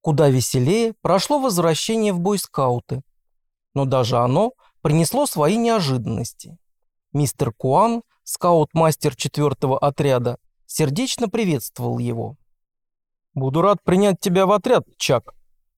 Куда веселее прошло возвращение в бойскауты. Но даже оно принесло свои неожиданности. Мистер Куан, скаут-мастер четвертого отряда, сердечно приветствовал его. «Буду рад принять тебя в отряд, Чак.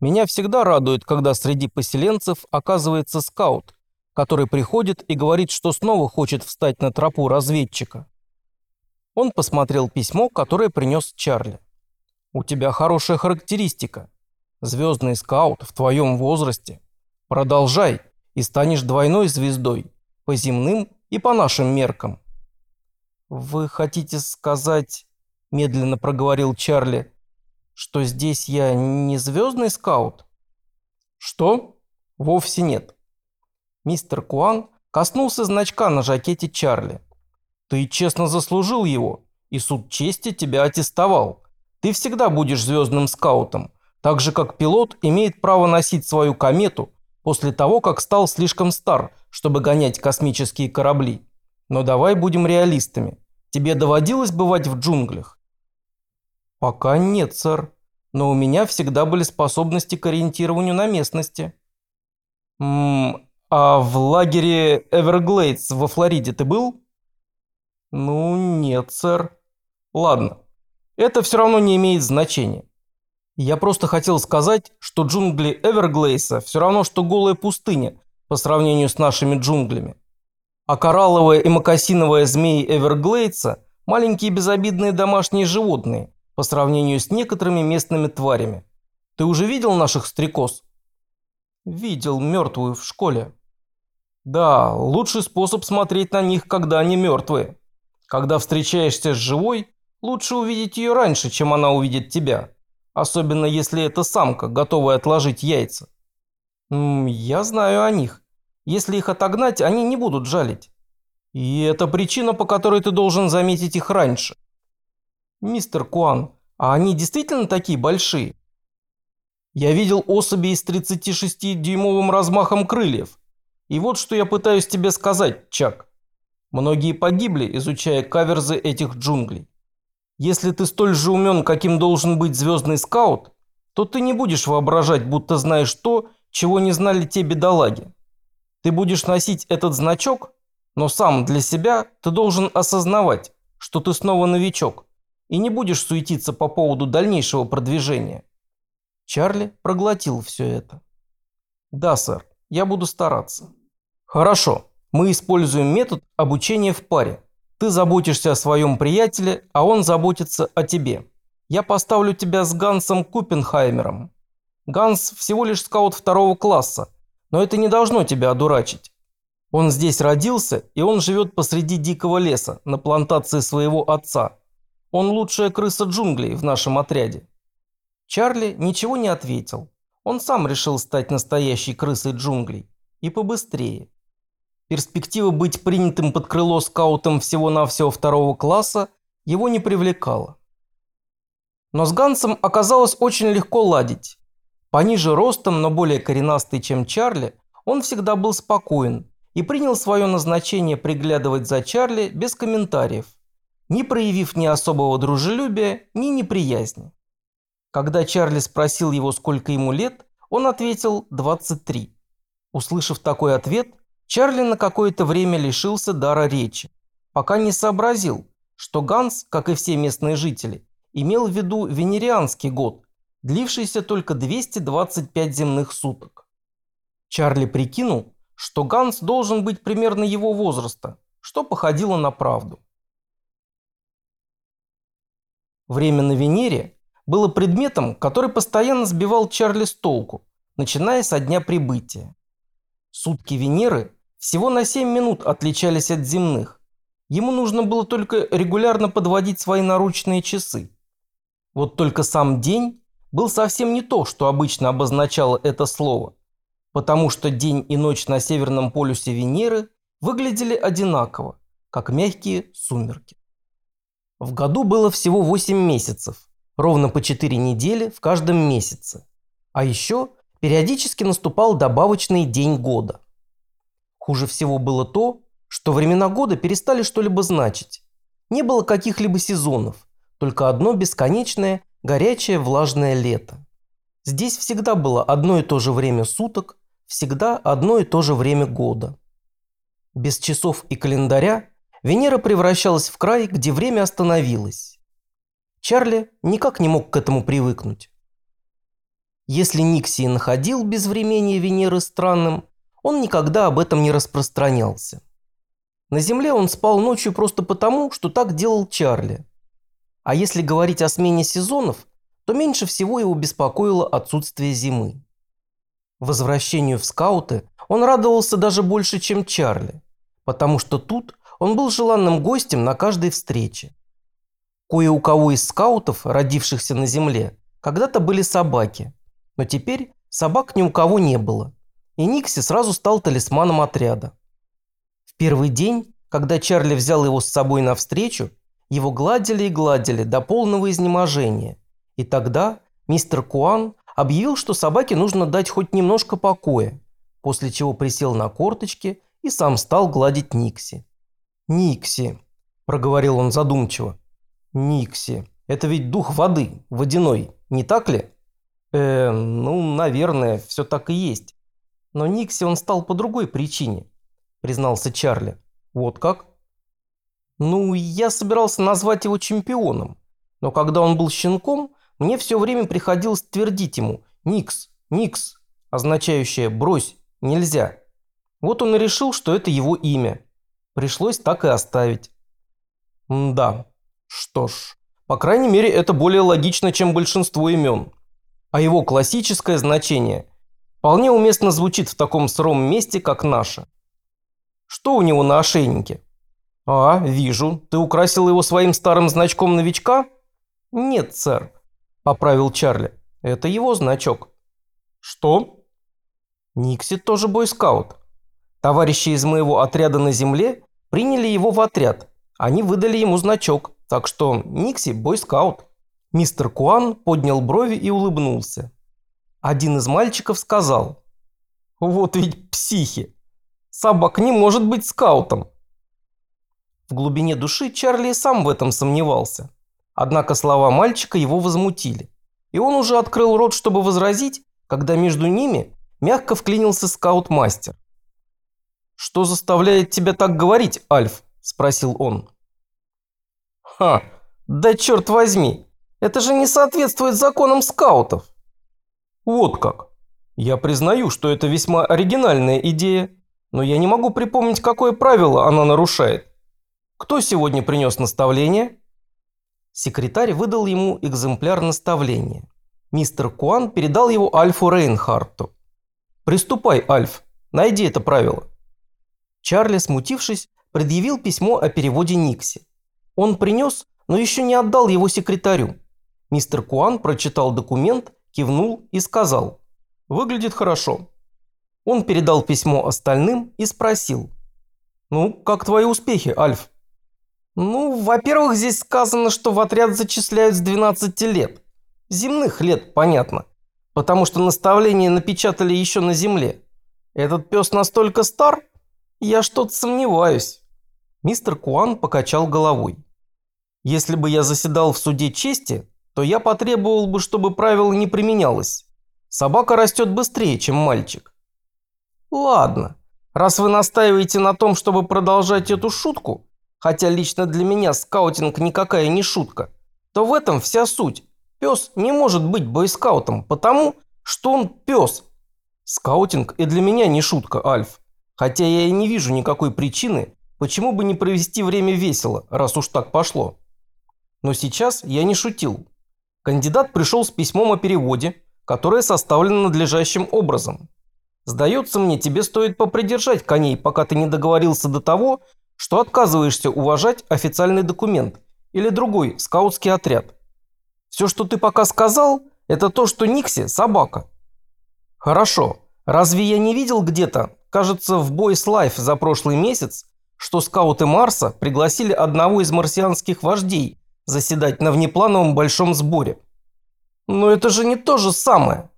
Меня всегда радует, когда среди поселенцев оказывается скаут, который приходит и говорит, что снова хочет встать на тропу разведчика». Он посмотрел письмо, которое принес Чарли. «У тебя хорошая характеристика. Звездный скаут в твоем возрасте. Продолжай, и станешь двойной звездой, по земным и по нашим меркам». «Вы хотите сказать, — медленно проговорил Чарли, — что здесь я не звездный скаут?» «Что? Вовсе нет». Мистер Куан коснулся значка на жакете Чарли. «Ты честно заслужил его, и суд чести тебя аттестовал. Ты всегда будешь звездным скаутом, так же как пилот имеет право носить свою комету после того, как стал слишком стар, чтобы гонять космические корабли. Но давай будем реалистами. Тебе доводилось бывать в джунглях? Пока нет, сэр. Но у меня всегда были способности к ориентированию на местности. Ммм, а в лагере Эверглейдс во Флориде ты был? Ну, нет, сэр. Ладно. Это все равно не имеет значения. Я просто хотел сказать, что джунгли Эверглейса все равно, что голая пустыня по сравнению с нашими джунглями. А коралловая и макосиновая змеи Эверглейса – маленькие безобидные домашние животные по сравнению с некоторыми местными тварями. Ты уже видел наших стрекоз? Видел мертвую в школе. Да, лучший способ смотреть на них, когда они мертвые. Когда встречаешься с живой, лучше увидеть ее раньше, чем она увидит тебя особенно если это самка, готовая отложить яйца. я знаю о них. Если их отогнать, они не будут жалить. И это причина, по которой ты должен заметить их раньше. Мистер Куан, а они действительно такие большие? Я видел особи с 36-дюймовым размахом крыльев. И вот что я пытаюсь тебе сказать, Чак. Многие погибли, изучая каверзы этих джунглей. Если ты столь же умен, каким должен быть звездный скаут, то ты не будешь воображать, будто знаешь то, чего не знали те бедолаги. Ты будешь носить этот значок, но сам для себя ты должен осознавать, что ты снова новичок, и не будешь суетиться по поводу дальнейшего продвижения. Чарли проглотил все это. Да, сэр, я буду стараться. Хорошо, мы используем метод обучения в паре. Ты заботишься о своем приятеле, а он заботится о тебе. Я поставлю тебя с Гансом Купенхаймером. Ганс всего лишь скаут второго класса, но это не должно тебя одурачить. Он здесь родился, и он живет посреди дикого леса, на плантации своего отца. Он лучшая крыса джунглей в нашем отряде». Чарли ничего не ответил. Он сам решил стать настоящей крысой джунглей. И побыстрее. Перспектива быть принятым под крыло скаутом всего-навсего второго класса его не привлекала. Но с Гансом оказалось очень легко ладить. Пониже ростом, но более коренастый, чем Чарли, он всегда был спокоен и принял свое назначение приглядывать за Чарли без комментариев, не проявив ни особого дружелюбия, ни неприязни. Когда Чарли спросил его, сколько ему лет, он ответил 23. Услышав такой ответ, Чарли на какое-то время лишился дара речи, пока не сообразил, что Ганс, как и все местные жители, имел в виду венерианский год, длившийся только 225 земных суток. Чарли прикинул, что Ганс должен быть примерно его возраста, что походило на правду. Время на Венере было предметом, который постоянно сбивал Чарли с толку, начиная со дня прибытия. Сутки Венеры всего на 7 минут отличались от земных. Ему нужно было только регулярно подводить свои наручные часы. Вот только сам день был совсем не то, что обычно обозначало это слово, потому что день и ночь на северном полюсе Венеры выглядели одинаково, как мягкие сумерки. В году было всего 8 месяцев, ровно по 4 недели в каждом месяце. А еще периодически наступал добавочный день года. Хуже всего было то, что времена года перестали что-либо значить. Не было каких-либо сезонов, только одно бесконечное, горячее, влажное лето. Здесь всегда было одно и то же время суток, всегда одно и то же время года. Без часов и календаря Венера превращалась в край, где время остановилось. Чарли никак не мог к этому привыкнуть. Если Никси находил безвременье Венеры странным, он никогда об этом не распространялся. На Земле он спал ночью просто потому, что так делал Чарли. А если говорить о смене сезонов, то меньше всего его беспокоило отсутствие зимы. Возвращению в скауты он радовался даже больше, чем Чарли, потому что тут он был желанным гостем на каждой встрече. Кое у кого из скаутов, родившихся на земле, когда-то были собаки, но теперь собак ни у кого не было, и Никси сразу стал талисманом отряда. В первый день, когда Чарли взял его с собой на встречу, его гладили и гладили до полного изнеможения, и тогда мистер Куан объявил, что собаке нужно дать хоть немножко покоя, после чего присел на корточки и сам стал гладить Никси. «Никси», – проговорил он задумчиво. «Никси, это ведь дух воды, водяной, не так ли?» «Э, ну, наверное, все так и есть. Но Никси он стал по другой причине», – признался Чарли. «Вот как?» «Ну, я собирался назвать его чемпионом, но когда он был щенком, мне все время приходилось твердить ему «Никс, Никс», означающее «брось, нельзя». Вот он и решил, что это его имя. Пришлось так и оставить. Да, что ж, по крайней мере это более логично, чем большинство имен. А его классическое значение вполне уместно звучит в таком сыром месте, как наше. Что у него на ошейнике? А, вижу, ты украсил его своим старым значком новичка? Нет, сэр, поправил Чарли. Это его значок. Что? Никси тоже бойскаут. Товарищи из моего отряда на земле Приняли его в отряд. Они выдали ему значок, так что Никси – бойскаут. Мистер Куан поднял брови и улыбнулся. Один из мальчиков сказал. «Вот ведь психи! Собак не может быть скаутом!» В глубине души Чарли сам в этом сомневался. Однако слова мальчика его возмутили. И он уже открыл рот, чтобы возразить, когда между ними мягко вклинился скаут-мастер. «Что заставляет тебя так говорить, Альф?» – спросил он. «Ха, да черт возьми, это же не соответствует законам скаутов!» «Вот как. Я признаю, что это весьма оригинальная идея, но я не могу припомнить, какое правило она нарушает. Кто сегодня принес наставление?» Секретарь выдал ему экземпляр наставления. Мистер Куан передал его Альфу Рейнхарту. «Приступай, Альф, найди это правило». Чарли, смутившись, предъявил письмо о переводе Никси. Он принес, но еще не отдал его секретарю. Мистер Куан прочитал документ, кивнул и сказал «Выглядит хорошо». Он передал письмо остальным и спросил «Ну, как твои успехи, Альф?» «Ну, во-первых, здесь сказано, что в отряд зачисляют с 12 лет. Земных лет, понятно. Потому что наставления напечатали еще на земле. Этот пес настолько стар, «Я что-то сомневаюсь». Мистер Куан покачал головой. «Если бы я заседал в суде чести, то я потребовал бы, чтобы правило не применялось. Собака растет быстрее, чем мальчик». «Ладно, раз вы настаиваете на том, чтобы продолжать эту шутку, хотя лично для меня скаутинг никакая не шутка, то в этом вся суть. Пес не может быть бойскаутом, потому что он пес. Скаутинг и для меня не шутка, Альф. Хотя я и не вижу никакой причины, почему бы не провести время весело, раз уж так пошло. Но сейчас я не шутил. Кандидат пришел с письмом о переводе, которое составлено надлежащим образом. Сдается мне, тебе стоит попридержать коней, пока ты не договорился до того, что отказываешься уважать официальный документ или другой скаутский отряд. Все, что ты пока сказал, это то, что Никси – собака. Хорошо. Разве я не видел где-то, Кажется, в Boys Life за прошлый месяц, что скауты Марса пригласили одного из марсианских вождей заседать на внеплановом большом сборе. Но это же не то же самое.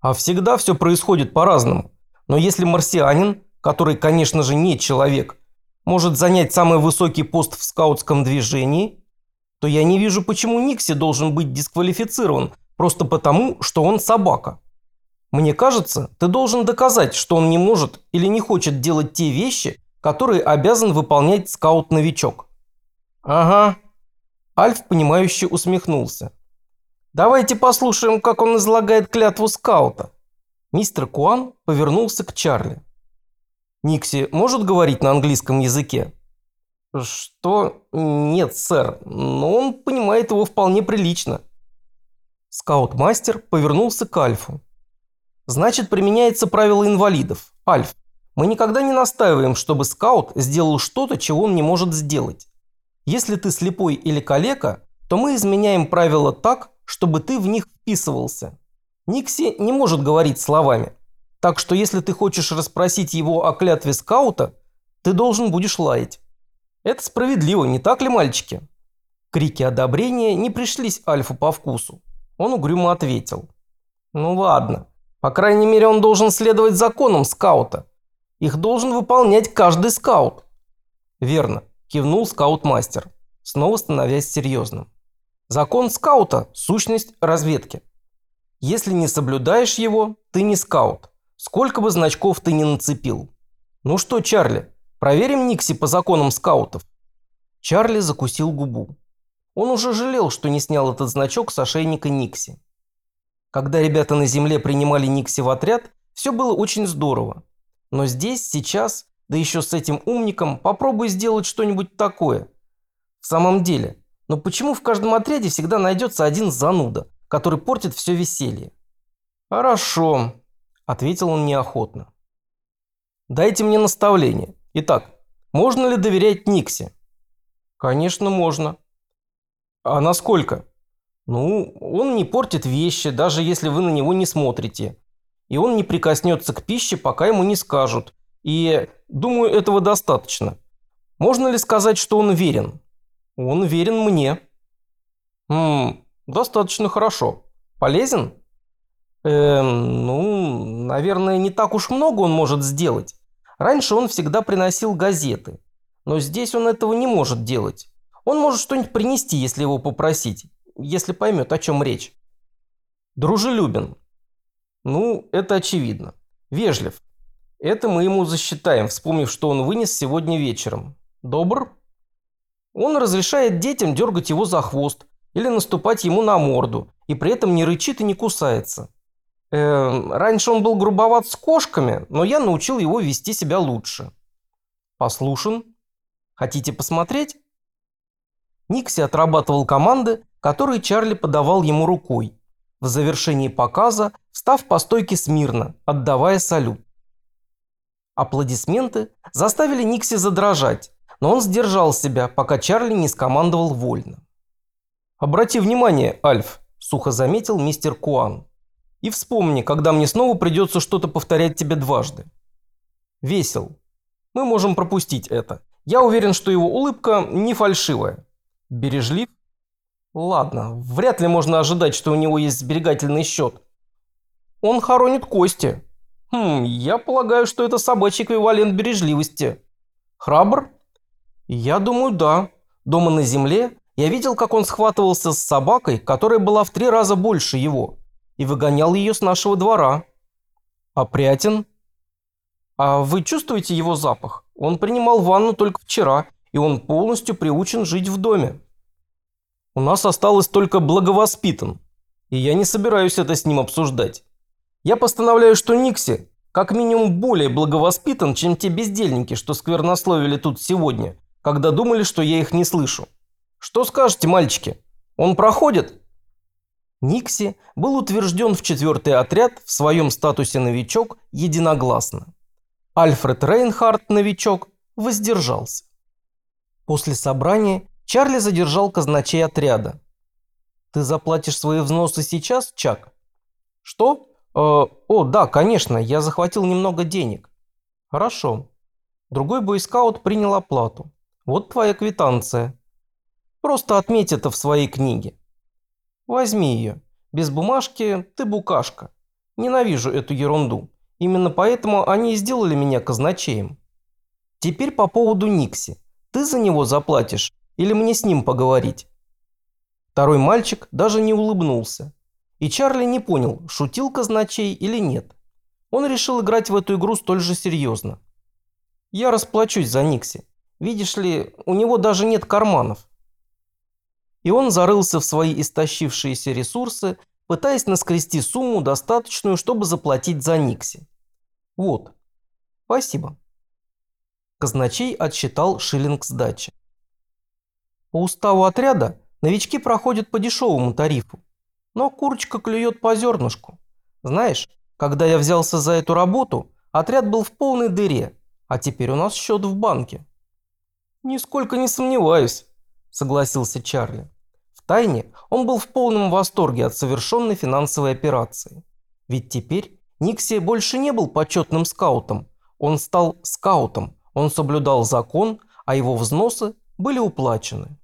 А всегда все происходит по-разному. Но если марсианин, который, конечно же, не человек, может занять самый высокий пост в скаутском движении, то я не вижу, почему Никси должен быть дисквалифицирован просто потому, что он собака. Мне кажется, ты должен доказать, что он не может или не хочет делать те вещи, которые обязан выполнять скаут-новичок. Ага. Альф, понимающе усмехнулся. Давайте послушаем, как он излагает клятву скаута. Мистер Куан повернулся к Чарли. Никси может говорить на английском языке? Что? Нет, сэр, но он понимает его вполне прилично. Скаут-мастер повернулся к Альфу. Значит, применяется правило инвалидов. Альф, мы никогда не настаиваем, чтобы скаут сделал что-то, чего он не может сделать. Если ты слепой или калека, то мы изменяем правила так, чтобы ты в них вписывался. Никси не может говорить словами. Так что если ты хочешь расспросить его о клятве скаута, ты должен будешь лаять. Это справедливо, не так ли, мальчики? Крики одобрения не пришлись Альфу по вкусу. Он угрюмо ответил. Ну ладно. По крайней мере, он должен следовать законам скаута. Их должен выполнять каждый скаут. Верно, кивнул скаут-мастер, снова становясь серьезным. Закон скаута – сущность разведки. Если не соблюдаешь его, ты не скаут. Сколько бы значков ты ни нацепил. Ну что, Чарли, проверим Никси по законам скаутов. Чарли закусил губу. Он уже жалел, что не снял этот значок с ошейника Никси. Когда ребята на земле принимали Никси в отряд, все было очень здорово. Но здесь, сейчас, да еще с этим умником, попробуй сделать что-нибудь такое. В самом деле, но почему в каждом отряде всегда найдется один зануда, который портит все веселье? Хорошо, Ответил он неохотно. «Дайте мне наставление. Итак, можно ли доверять Никсе?» «Конечно, можно». «А насколько?» «Ну, он не портит вещи, даже если вы на него не смотрите. И он не прикоснется к пище, пока ему не скажут. И, думаю, этого достаточно. Можно ли сказать, что он верен?» «Он верен мне». «Ммм, достаточно хорошо. Полезен?» Эм, ну, наверное, не так уж много он может сделать. Раньше он всегда приносил газеты. Но здесь он этого не может делать. Он может что-нибудь принести, если его попросить. Если поймет, о чем речь. Дружелюбен. Ну, это очевидно. Вежлив. Это мы ему засчитаем, вспомнив, что он вынес сегодня вечером. Добр. Он разрешает детям дергать его за хвост или наступать ему на морду, и при этом не рычит и не кусается. Э, раньше он был грубоват с кошками, но я научил его вести себя лучше. Послушен. Хотите посмотреть? Никси отрабатывал команды, которые Чарли подавал ему рукой, в завершении показа встав по стойке смирно, отдавая салют. Аплодисменты заставили Никси задрожать, но он сдержал себя, пока Чарли не скомандовал вольно. «Обрати внимание, Альф», – сухо заметил мистер Куан. И вспомни, когда мне снова придется что-то повторять тебе дважды. Весел. Мы можем пропустить это. Я уверен, что его улыбка не фальшивая. Бережлив? Ладно, вряд ли можно ожидать, что у него есть сберегательный счет. Он хоронит кости. Хм, я полагаю, что это собачий эквивалент бережливости. Храбр? Я думаю, да. Дома на земле я видел, как он схватывался с собакой, которая была в три раза больше его и выгонял ее с нашего двора. Опрятен? А вы чувствуете его запах? Он принимал ванну только вчера, и он полностью приучен жить в доме. У нас осталось только благовоспитан, и я не собираюсь это с ним обсуждать. Я постановляю, что Никси как минимум более благовоспитан, чем те бездельники, что сквернословили тут сегодня, когда думали, что я их не слышу. Что скажете, мальчики? Он проходит? Никси был утвержден в четвертый отряд в своем статусе новичок единогласно. Альфред Рейнхард, новичок, воздержался. После собрания Чарли задержал казначей отряда. «Ты заплатишь свои взносы сейчас, Чак?» «Что? Э, о, да, конечно, я захватил немного денег». «Хорошо». Другой бойскаут принял оплату. «Вот твоя квитанция. Просто отметь это в своей книге. Возьми ее. Без бумажки ты букашка. Ненавижу эту ерунду. Именно поэтому они и сделали меня казначеем. Теперь по поводу Никси. Ты за него заплатишь или мне с ним поговорить?» Второй мальчик даже не улыбнулся. И Чарли не понял, шутил казначей или нет. Он решил играть в эту игру столь же серьезно. «Я расплачусь за Никси. Видишь ли, у него даже нет карманов». И он зарылся в свои истощившиеся ресурсы, пытаясь наскрести сумму, достаточную, чтобы заплатить за Никси. «Вот. Спасибо». Казначей отсчитал шиллинг сдачи. По уставу отряда новички проходят по дешевому тарифу, но курочка клюет по зернышку. Знаешь, когда я взялся за эту работу, отряд был в полной дыре, а теперь у нас счет в банке. Нисколько не сомневаюсь, согласился Чарли. В тайне он был в полном восторге от совершенной финансовой операции. Ведь теперь Никси больше не был почетным скаутом, он стал скаутом, он соблюдал закон, а его взносы были уплачены.